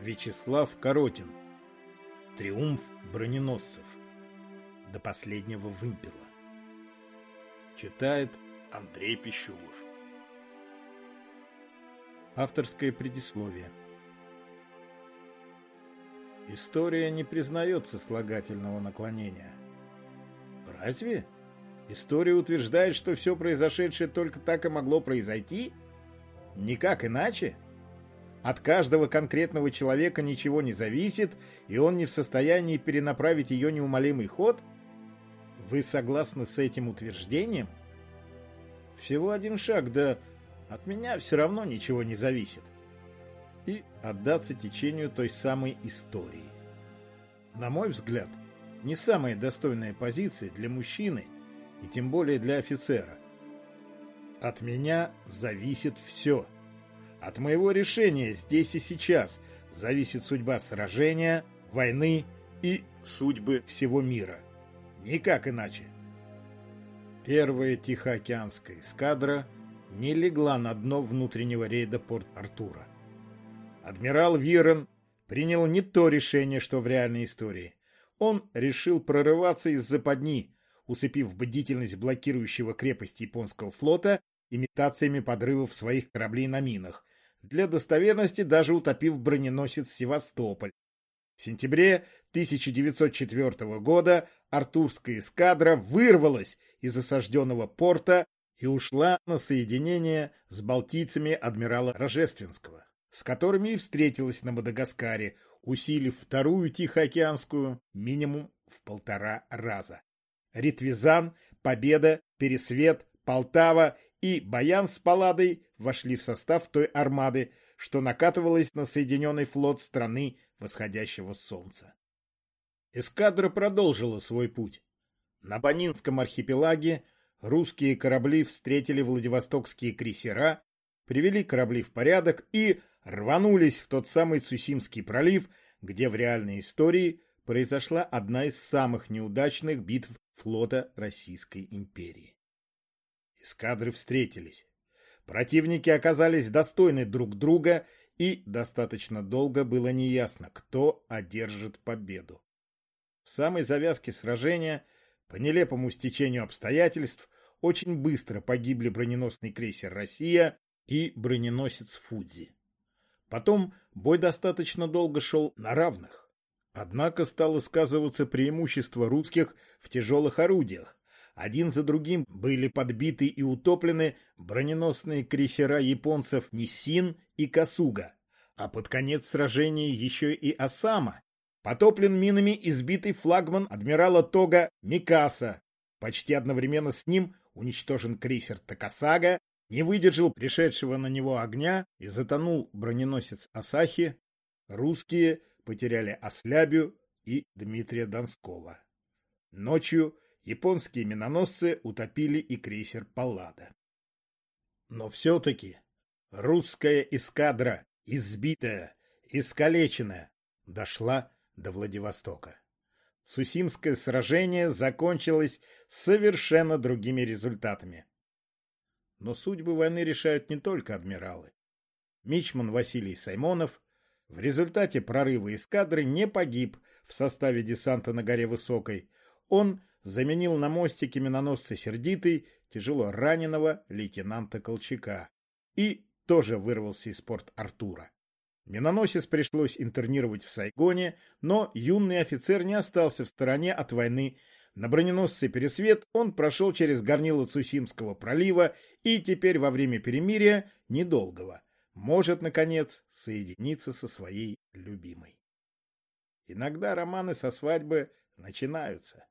Вячеслав Коротин. Триумф броненосцев. До последнего вымпела. Читает Андрей Пищулов. Авторское предисловие. История не признается слагательного наклонения. Разве? История утверждает, что все произошедшее только так и могло произойти? Никак иначе? — от каждого конкретного человека ничего не зависит, и он не в состоянии перенаправить ее неумолимый ход? Вы согласны с этим утверждением? Всего один шаг, да от меня все равно ничего не зависит. И отдаться течению той самой истории. На мой взгляд, не самая достойная позиция для мужчины и тем более для офицера. От меня зависит все – от моего решения здесь и сейчас зависит судьба сражения, войны и судьбы всего мира. Никак иначе. Первая Тихоокеанская эскадра не легла на дно внутреннего рейда Порт-Артура. Адмирал Вирен принял не то решение, что в реальной истории. Он решил прорываться из западни, усыпив бдительность блокирующего крепость японского флота имитациями подрывов своих кораблей на минах, для достоверности даже утопив броненосец «Севастополь». В сентябре 1904 года Артурская эскадра вырвалась из осажденного порта и ушла на соединение с балтийцами адмирала Рожественского, с которыми и встретилась на Мадагаскаре, усилив вторую Тихоокеанскую минимум в полтора раза. Ритвизан, Победа, Пересвет, Полтава и Баян с Палладой вошли в состав той армады, что накатывалась на Соединенный флот страны восходящего солнца. Эскадра продолжила свой путь. На Банинском архипелаге русские корабли встретили Владивостокские крейсера, привели корабли в порядок и рванулись в тот самый Цусимский пролив, где в реальной истории произошла одна из самых неудачных битв флота Российской империи. Эскадры встретились. Противники оказались достойны друг друга, и достаточно долго было неясно, кто одержит победу. В самой завязке сражения, по нелепому стечению обстоятельств, очень быстро погибли броненосный крейсер «Россия» и броненосец «Фудзи». Потом бой достаточно долго шел на равных. Однако стало сказываться преимущество русских в тяжелых орудиях, один за другим были подбиты и утоплены броненосные крейсера японцев Ниссин и Касуга, а под конец сражения еще и Осама. Потоплен минами избитый флагман адмирала Тога Микаса. Почти одновременно с ним уничтожен крейсер Такасага, не выдержал пришедшего на него огня и затонул броненосец Асахи. Русские потеряли Ослябю и Дмитрия Донского. Ночью японские миноносцы утопили и крейсер Паллада. Но все-таки русская эскадра, избитая, искалеченная, дошла до Владивостока. Сусимское сражение закончилось совершенно другими результатами. Но судьбы войны решают не только адмиралы. Мичман Василий Саймонов в результате прорыва эскадры не погиб в составе десанта на горе Высокой. Он заменил на мостике миноносца Сердитый тяжело раненого лейтенанта Колчака и тоже вырвался из порт Артура. Миноносец пришлось интернировать в Сайгоне, но юный офицер не остался в стороне от войны. На броненосце «Пересвет» он прошел через горнило Цусимского пролива и теперь во время перемирия, недолгого, может, наконец, соединиться со своей любимой. Иногда романы со свадьбы начинаются.